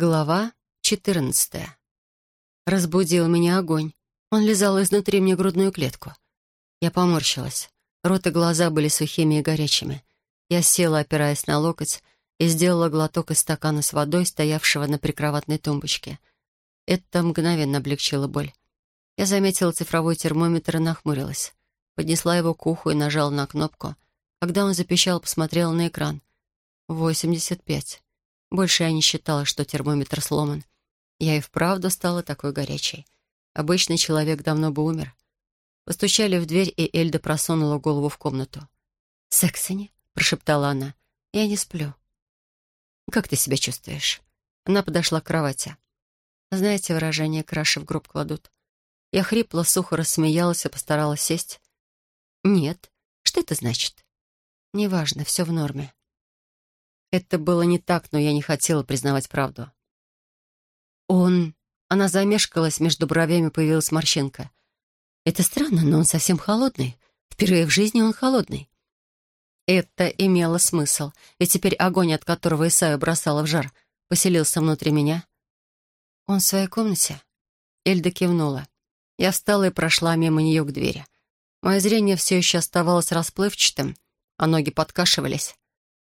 Глава четырнадцатая. Разбудил меня огонь. Он лизал изнутри мне грудную клетку. Я поморщилась. Рот и глаза были сухими и горячими. Я села, опираясь на локоть, и сделала глоток из стакана с водой, стоявшего на прикроватной тумбочке. Это мгновенно облегчило боль. Я заметила цифровой термометр и нахмурилась. Поднесла его к уху и нажала на кнопку. Когда он запищал, посмотрела на экран. «Восемьдесят пять». Больше я не считала, что термометр сломан. Я и вправду стала такой горячей. Обычный человек давно бы умер. Постучали в дверь, и Эльда просунула голову в комнату. «Сексони?» — прошептала она. «Я не сплю». «Как ты себя чувствуешь?» Она подошла к кровати. Знаете выражение «краши в гроб кладут»? Я хрипло, сухо рассмеялась и постаралась сесть. «Нет. Что это значит?» «Неважно, все в норме». Это было не так, но я не хотела признавать правду. «Он...» Она замешкалась, между бровями появилась морщинка. «Это странно, но он совсем холодный. Впервые в жизни он холодный». Это имело смысл, ведь теперь огонь, от которого Исаю бросала в жар, поселился внутри меня. «Он в своей комнате?» Эльда кивнула. Я встала и прошла мимо нее к двери. Мое зрение все еще оставалось расплывчатым, а ноги подкашивались.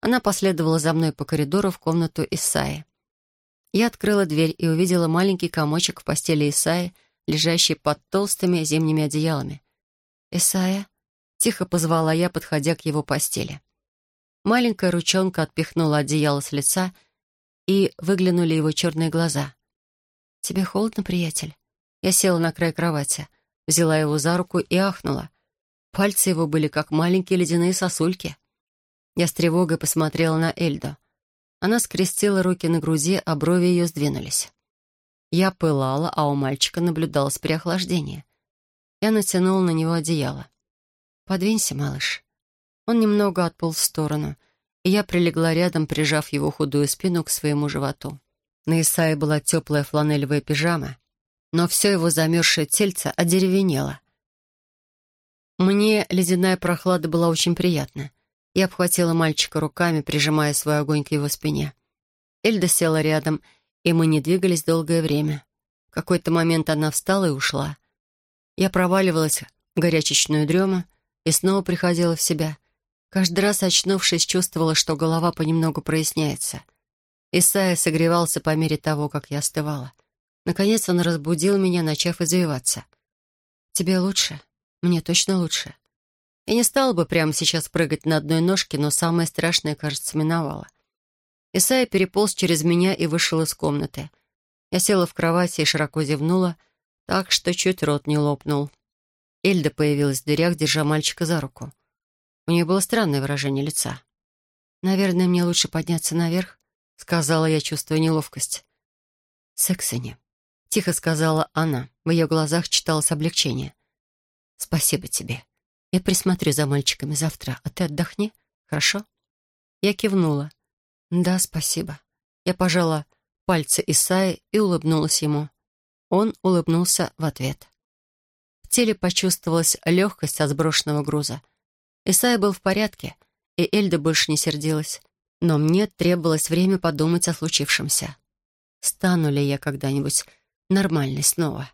Она последовала за мной по коридору в комнату Исаи. Я открыла дверь и увидела маленький комочек в постели Исаи, лежащий под толстыми зимними одеялами. «Исайя?» — тихо позвала я, подходя к его постели. Маленькая ручонка отпихнула одеяло с лица, и выглянули его черные глаза. «Тебе холодно, приятель?» Я села на край кровати, взяла его за руку и ахнула. Пальцы его были как маленькие ледяные сосульки. Я с тревогой посмотрела на Эльду. Она скрестила руки на груди, а брови ее сдвинулись. Я пылала, а у мальчика наблюдалось переохлаждение. Я натянула на него одеяло. «Подвинься, малыш». Он немного отполз в сторону, и я прилегла рядом, прижав его худую спину к своему животу. На Исае была теплая фланелевая пижама, но все его замерзшее тельце одеревенело. Мне ледяная прохлада была очень приятна. Я обхватила мальчика руками, прижимая свой огонь к его спине. Эльда села рядом, и мы не двигались долгое время. В какой-то момент она встала и ушла. Я проваливалась в горячечную дрему и снова приходила в себя. Каждый раз, очнувшись, чувствовала, что голова понемногу проясняется. Исайя согревался по мере того, как я остывала. Наконец он разбудил меня, начав извиваться. «Тебе лучше? Мне точно лучше. Я не стала бы прямо сейчас прыгать на одной ножке, но самое страшное, кажется, миновало. Исайя переполз через меня и вышел из комнаты. Я села в кровати и широко зевнула, так что чуть рот не лопнул. Эльда появилась в дверях, держа мальчика за руку. У нее было странное выражение лица. «Наверное, мне лучше подняться наверх», — сказала я, чувствуя неловкость. «Сексони», — тихо сказала она. В ее глазах читалось облегчение. «Спасибо тебе. Я присмотрю за мальчиками завтра, а ты отдохни, хорошо?» Я кивнула. «Да, спасибо». Я пожала пальцы Исаи и улыбнулась ему. Он улыбнулся в ответ. В теле почувствовалась легкость от сброшенного груза. Исайя был в порядке, и Эльда больше не сердилась. Но мне требовалось время подумать о случившемся. Стану ли я когда-нибудь нормальной снова?»